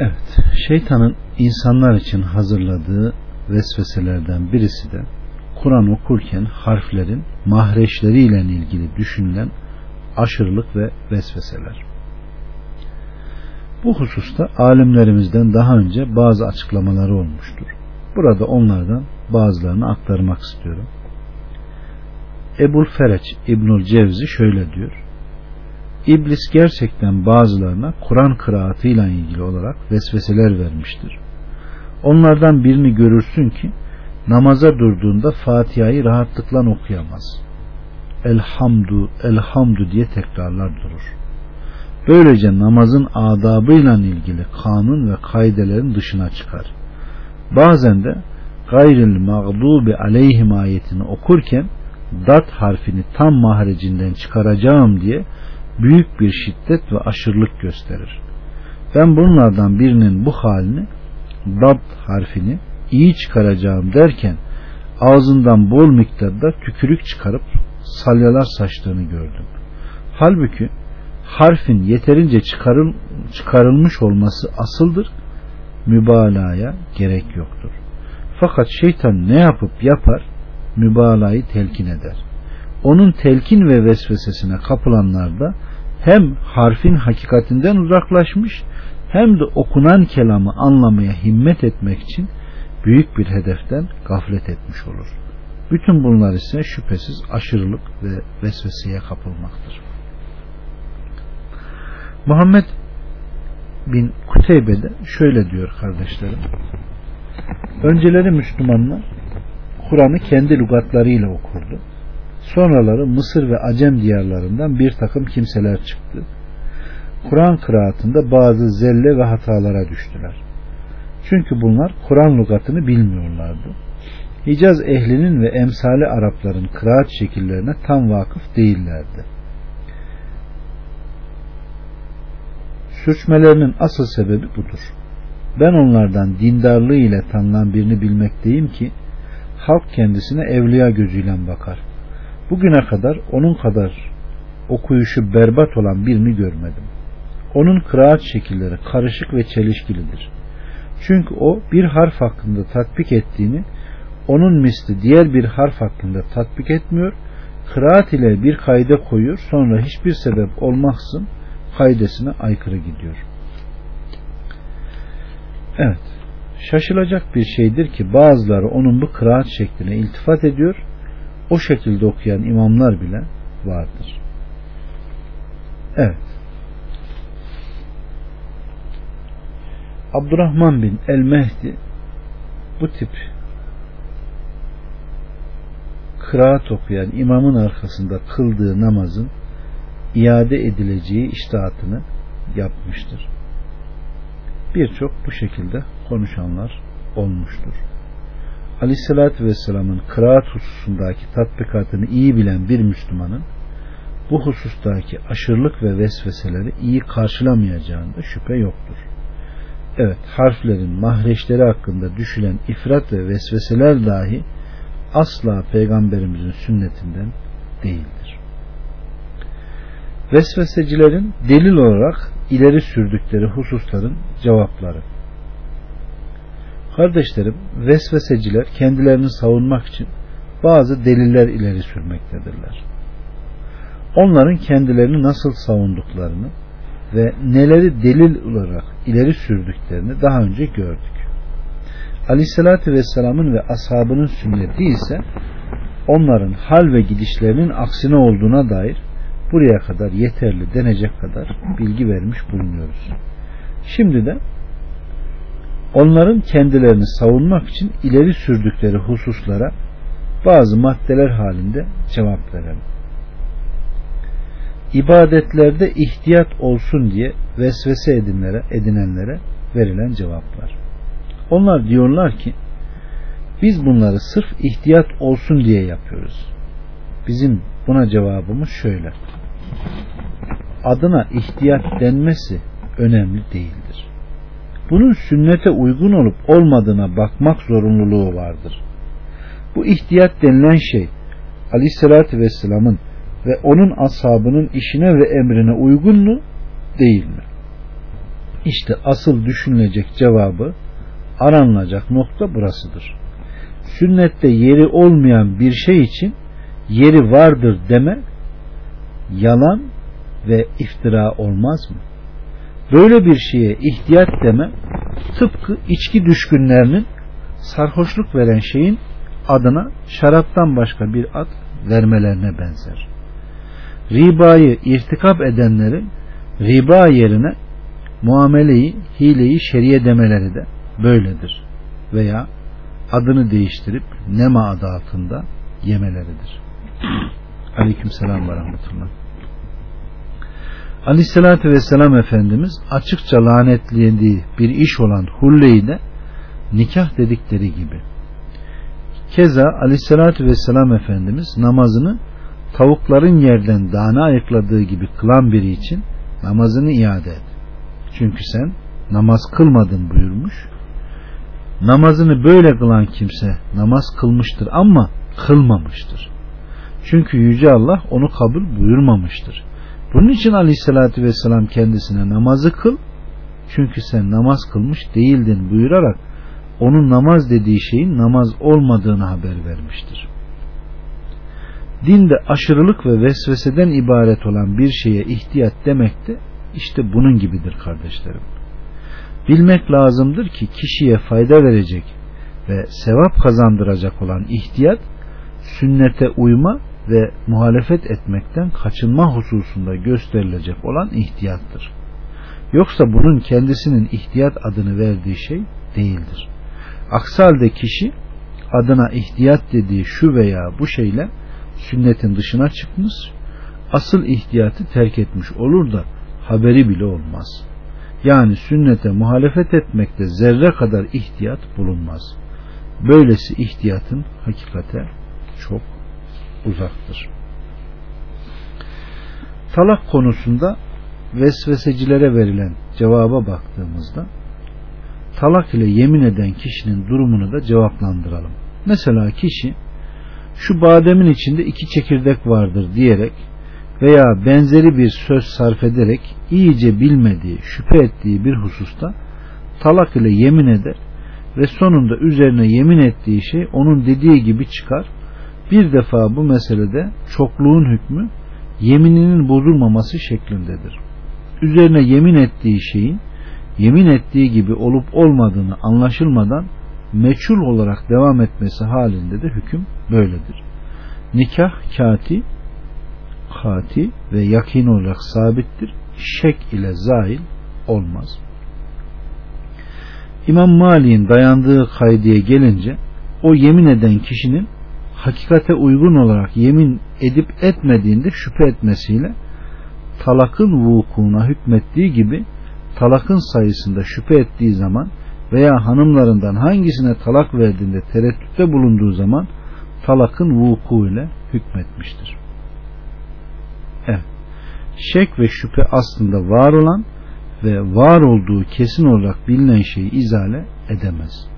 Evet, şeytanın insanlar için hazırladığı vesveselerden birisi de Kur'an okurken harflerin mahreçleriyle ilgili düşünülen aşırılık ve vesveseler. Bu hususta alimlerimizden daha önce bazı açıklamaları olmuştur. Burada onlardan bazılarını aktarmak istiyorum. Ebul Fereç İbnül Cevzi şöyle diyor. İblis gerçekten bazılarına Kur'an kıraatıyla ilgili olarak vesveseler vermiştir. Onlardan birini görürsün ki namaza durduğunda Fatiha'yı rahatlıkla okuyamaz. Elhamdu, elhamdu diye tekrarlar durur. Böylece namazın adabıyla ilgili kanun ve kaidelerin dışına çıkar. Bazen de gayril mağdubi aleyhim ayetini okurken dat harfini tam mahrecinden çıkaracağım diye büyük bir şiddet ve aşırılık gösterir. Ben bunlardan birinin bu halini dat harfini iyi çıkaracağım derken ağzından bol miktarda tükürük çıkarıp salyalar saçtığını gördüm. Halbuki harfin yeterince çıkarıl, çıkarılmış olması asıldır. Mübalağaya gerek yoktur. Fakat şeytan ne yapıp yapar? Mübalağayı telkin eder. Onun telkin ve vesvesesine kapılanlar da hem harfin hakikatinden uzaklaşmış hem de okunan kelamı anlamaya himmet etmek için büyük bir hedeften gaflet etmiş olur. Bütün bunlar ise şüphesiz aşırılık ve vesveseye kapılmaktır. Muhammed bin Kuteybe'de şöyle diyor kardeşlerim. Önceleri Müslümanlar Kur'an'ı kendi lügatlarıyla okurdu. Sonraları Mısır ve Acem diyarlarından bir takım kimseler çıktı. Kur'an kıraatında bazı zelle ve hatalara düştüler. Çünkü bunlar Kur'an lügatını bilmiyorlardı. Hicaz ehlinin ve emsali Arapların kıraat şekillerine tam vakıf değillerdi. Sürçmelerinin asıl sebebi budur. Ben onlardan dindarlığı ile tanınan birini bilmekteyim ki halk kendisine evliya gözüyle bakar. Bugüne kadar onun kadar okuyuşu berbat olan birini görmedim. Onun kıraat şekilleri karışık ve çelişkilidir. Çünkü o bir harf hakkında tatbik ettiğini onun misli diğer bir harf hakkında tatbik etmiyor, kıraat ile bir kayda koyuyor sonra hiçbir sebep olmaksızın kaidesine aykırı gidiyor. Evet, şaşılacak bir şeydir ki bazıları onun bu kıraat şekline iltifat ediyor, o şekilde okuyan imamlar bile vardır. Evet. Abdurrahman bin El Mehdi bu tip kıraat okuyan imamın arkasında kıldığı namazın iade edileceği iştahatını yapmıştır. Birçok bu şekilde konuşanlar olmuştur. Aleyhissalatü Vesselam'ın kıraat hususundaki tatbikatını iyi bilen bir Müslümanın bu husustaki aşırılık ve vesveseleri iyi karşılamayacağında şüphe yoktur. Evet harflerin mahreçleri hakkında düşülen ifrat ve vesveseler dahi asla peygamberimizin sünnetinden değildir. Vesvesecilerin delil olarak ileri sürdükleri hususların cevapları. Kardeşlerim, vesveseciler kendilerini savunmak için bazı deliller ileri sürmektedirler. Onların kendilerini nasıl savunduklarını ve neleri delil olarak ileri sürdüklerini daha önce gördük. Aleyhissalatü Vesselam'ın ve ashabının sünneti ise onların hal ve gidişlerinin aksine olduğuna dair buraya kadar yeterli denecek kadar bilgi vermiş bulunuyoruz. Şimdi de onların kendilerini savunmak için ileri sürdükleri hususlara bazı maddeler halinde cevap verelim. İbadetlerde ihtiyat olsun diye vesvese edinlere, edinenlere verilen cevaplar. Onlar diyorlar ki biz bunları sırf ihtiyat olsun diye yapıyoruz. Bizim buna cevabımız şöyle. Adına ihtiyat denmesi önemli değildir. Bunun sünnete uygun olup olmadığına bakmak zorunluluğu vardır. Bu ihtiyat denilen şey Aleyhisselatü Vesselam'ın ve onun ashabının işine ve emrine uygun mu değil mi? İşte asıl düşünülecek cevabı aranılacak nokta burasıdır. Sünnette yeri olmayan bir şey için yeri vardır deme yalan ve iftira olmaz mı? Böyle bir şeye ihtiyat deme tıpkı içki düşkünlerinin sarhoşluk veren şeyin adına şaraptan başka bir ad vermelerine benzer. Ribayı irtikap edenlerin riba yerine muameleyi, hileyi şeriye demeleri de böyledir. Veya adını değiştirip nema adı altında yemeleridir. Aleyküm selam ve rahmetullah. Aleyhissalatü vesselam Efendimiz açıkça lanetlediği bir iş olan hulleyi de nikah dedikleri gibi. Keza Aleyhissalatü vesselam Efendimiz namazını tavukların yerden dana ayıkladığı gibi kılan biri için namazını iade et. Çünkü sen namaz kılmadın buyurmuş. Namazını böyle kılan kimse namaz kılmıştır ama kılmamıştır. Çünkü Yüce Allah onu kabul buyurmamıştır. Bunun için aleyhissalatü vesselam kendisine namazı kıl çünkü sen namaz kılmış değildin buyurarak onun namaz dediği şeyin namaz olmadığını haber vermiştir. Dinde aşırılık ve vesveseden ibaret olan bir şeye ihtiyat demek de işte bunun gibidir kardeşlerim. Bilmek lazımdır ki kişiye fayda verecek ve sevap kazandıracak olan ihtiyat sünnete uyma ve muhalefet etmekten kaçınma hususunda gösterilecek olan ihtiyattır. Yoksa bunun kendisinin ihtiyat adını verdiği şey değildir. Aksi halde kişi adına ihtiyat dediği şu veya bu şeyle sünnetin dışına çıkmış, asıl ihtiyatı terk etmiş olur da haberi bile olmaz. Yani sünnete muhalefet etmekte zerre kadar ihtiyat bulunmaz. Böylesi ihtiyatın hakikate çok uzaktır. Talak konusunda vesvesecilere verilen cevaba baktığımızda talak ile yemin eden kişinin durumunu da cevaplandıralım. Mesela kişi şu bademin içinde iki çekirdek vardır diyerek veya benzeri bir söz sarf ederek iyice bilmediği, şüphe ettiği bir hususta talak ile yemin eder ve sonunda üzerine yemin ettiği şey onun dediği gibi çıkar. Bir defa bu meselede çokluğun hükmü yemininin bozulmaması şeklindedir. Üzerine yemin ettiği şeyin yemin ettiği gibi olup olmadığını anlaşılmadan meçhul olarak devam etmesi halinde de hüküm böyledir. Nikah kati, hati ve yakin olarak sabittir. Şek ile zail olmaz. İmam Mali'nin dayandığı kaydiye gelince o yemin eden kişinin hakikate uygun olarak yemin edip etmediğinde şüphe etmesiyle talakın vukuuna hükmettiği gibi talakın sayısında şüphe ettiği zaman veya hanımlarından hangisine talak verdiğinde tereddütte bulunduğu zaman talakın vuku ile hükmetmiştir. Evet. Şek ve şüphe aslında var olan ve var olduğu kesin olarak bilinen şeyi izale edemez.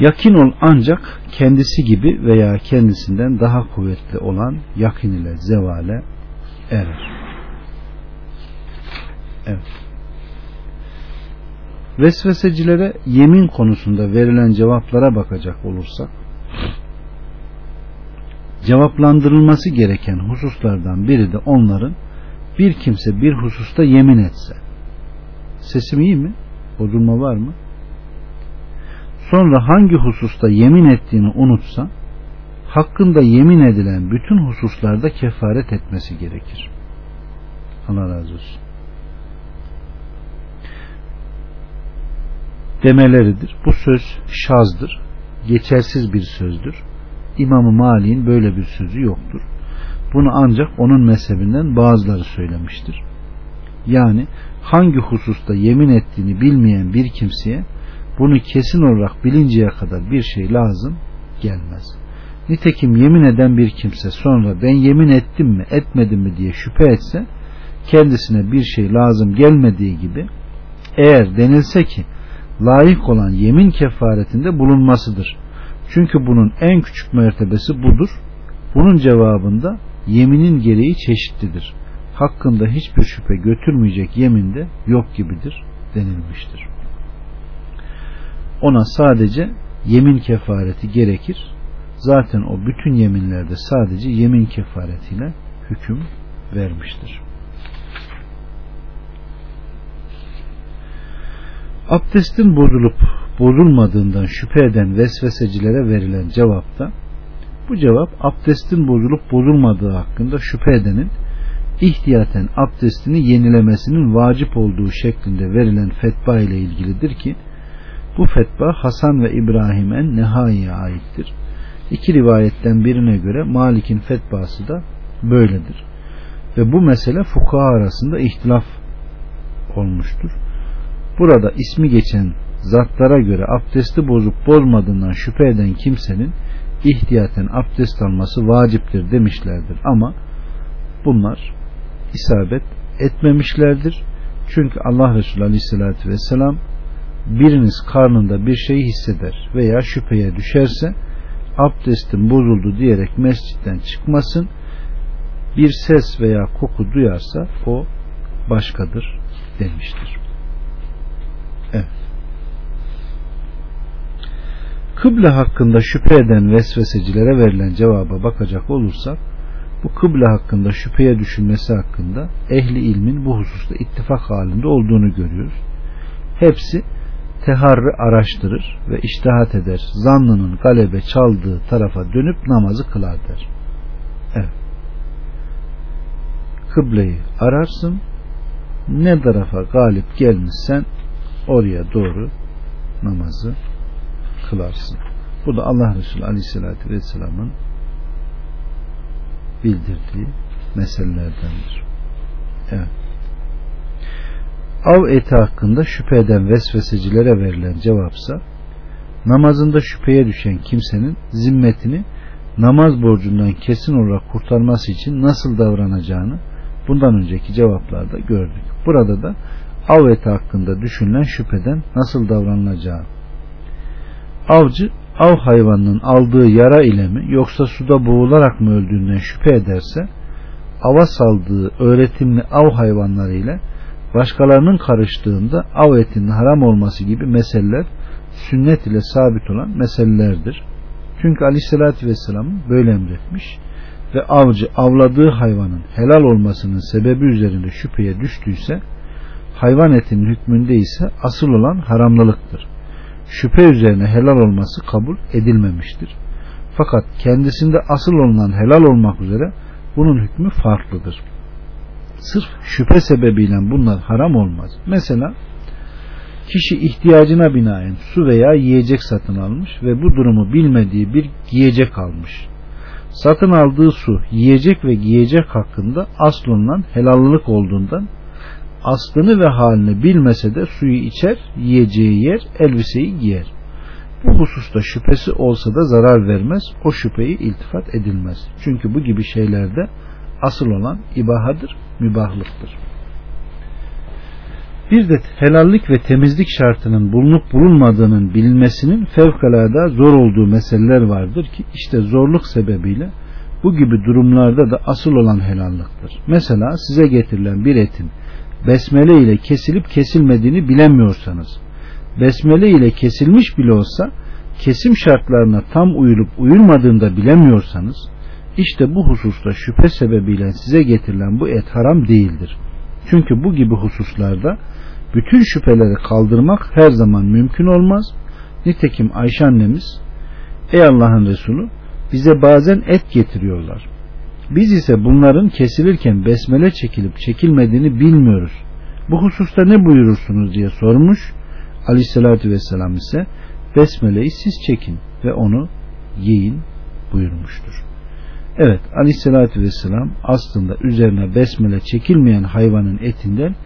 Yakin ol ancak kendisi gibi veya kendisinden daha kuvvetli olan yakin ile zevale erer. Evet. Vesvesecilere yemin konusunda verilen cevaplara bakacak olursak cevaplandırılması gereken hususlardan biri de onların bir kimse bir hususta yemin etse sesim iyi mi? Bozulma var mı? Sonra hangi hususta yemin ettiğini unutsa hakkında yemin edilen bütün hususlarda kefaret etmesi gerekir. Allah razı olsun. demeleridir. Bu söz şazdır. Geçersiz bir sözdür. İmam-ı Mali'nin böyle bir sözü yoktur. Bunu ancak onun mezhebinden bazıları söylemiştir. Yani hangi hususta yemin ettiğini bilmeyen bir kimseye bunu kesin olarak bilinceye kadar bir şey lazım gelmez. Nitekim yemin eden bir kimse sonra ben yemin ettim mi etmedim mi diye şüphe etse kendisine bir şey lazım gelmediği gibi eğer denilse ki layık olan yemin kefaretinde bulunmasıdır. Çünkü bunun en küçük mertebesi budur. Bunun cevabında yeminin gereği çeşitlidir. hakkında hiçbir şüphe götürmeyecek yeminde yok gibidir denilmiştir. Ona sadece yemin kefareti gerekir. Zaten o bütün yeminlerde sadece yemin kefaretiyle hüküm vermiştir. Abdestin bozulup bozulmadığından şüphe eden vesvesecilere verilen cevapta bu cevap abdestin bozulup bozulmadığı hakkında şüphe edenin ihtiyaten abdestini yenilemesinin vacip olduğu şeklinde verilen fetva ile ilgilidir ki bu fetva Hasan ve İbrahim'e Nehai'ye aittir. İki rivayetten birine göre Malik'in fetvası da böyledir. Ve bu mesele fukaha arasında ihtilaf olmuştur. Burada ismi geçen zatlara göre abdesti bozup bozmadığından şüphe eden kimsenin ihtiyaten abdest alması vaciptir demişlerdir ama bunlar isabet etmemişlerdir. Çünkü Allah Resulü Aleyhisselatü Vesselam biriniz karnında bir şeyi hisseder veya şüpheye düşerse abdestin bozuldu diyerek mescitten çıkmasın bir ses veya koku duyarsa o başkadır demiştir. Evet. Kıble hakkında şüphe eden vesvesecilere verilen cevaba bakacak olursak bu kıble hakkında şüpheye düşünmesi hakkında ehli ilmin bu hususta ittifak halinde olduğunu görüyoruz. Hepsi teharrı araştırır ve iştihat eder. Zannının galebe çaldığı tarafa dönüp namazı kılar der. Evet. Kıbleyi ararsın. Ne tarafa galip gelmişsen oraya doğru namazı kılarsın. Bu da Allah Resulü Aleyhisselatü Vesselam'ın bildirdiği meselelerdendir. Evet. Av eti hakkında şüphe eden vesvesecilere verilen cevapsa namazında şüpheye düşen kimsenin zimmetini namaz borcundan kesin olarak kurtarması için nasıl davranacağını bundan önceki cevaplarda gördük. Burada da av eti hakkında düşünülen şüpheden nasıl davranılacağı. Avcı av hayvanının aldığı yara ile mi yoksa suda boğularak mı öldüğünden şüphe ederse ava saldığı öğretimli av hayvanları ile başkalarının karıştığında av etinin haram olması gibi meseleler sünnet ile sabit olan meselelerdir. Çünkü aleyhissalatü vesselam böyle emretmiş ve avcı avladığı hayvanın helal olmasının sebebi üzerinde şüpheye düştüyse hayvan etinin hükmünde ise asıl olan haramlılıktır. Şüphe üzerine helal olması kabul edilmemiştir. Fakat kendisinde asıl olunan helal olmak üzere bunun hükmü farklıdır. Sırf şüphe sebebiyle bunlar haram olmaz. Mesela kişi ihtiyacına binaen su veya yiyecek satın almış ve bu durumu bilmediği bir giyecek almış. Satın aldığı su, yiyecek ve giyecek hakkında asıl olunan helallılık olduğundan aslını ve halini bilmese de suyu içer, yiyeceği yer, elbiseyi giyer. Bu hususta şüphesi olsa da zarar vermez, o şüpheyi iltifat edilmez. Çünkü bu gibi şeylerde asıl olan ibahadır, mübahlıktır. Bir de helallik ve temizlik şartının bulunup bulunmadığının bilinmesinin fevkalade zor olduğu meseleler vardır ki işte zorluk sebebiyle bu gibi durumlarda da asıl olan helallıktır. Mesela size getirilen bir etin besmele ile kesilip kesilmediğini bilemiyorsanız, besmele ile kesilmiş bile olsa kesim şartlarına tam uyulup uyulmadığında bilemiyorsanız, işte bu hususta şüphe sebebiyle size getirilen bu et haram değildir. Çünkü bu gibi hususlarda bütün şüpheleri kaldırmak her zaman mümkün olmaz. Nitekim Ayşe annemiz, ey Allah'ın Resulü bize bazen et getiriyorlar. Biz ise bunların kesilirken besmele çekilip çekilmediğini bilmiyoruz. Bu hususta ne buyurursunuz diye sormuş. Aleyhissalatü vesselam ise besmeleyi siz çekin ve onu yiyin buyurmuştur. Evet aleyhissalatü vesselam aslında üzerine besmele çekilmeyen hayvanın etinden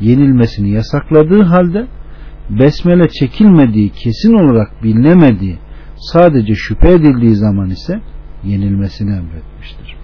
yenilmesini yasakladığı halde besmele çekilmediği kesin olarak bilinemediği sadece şüphe edildiği zaman ise yenilmesini emretmiştir.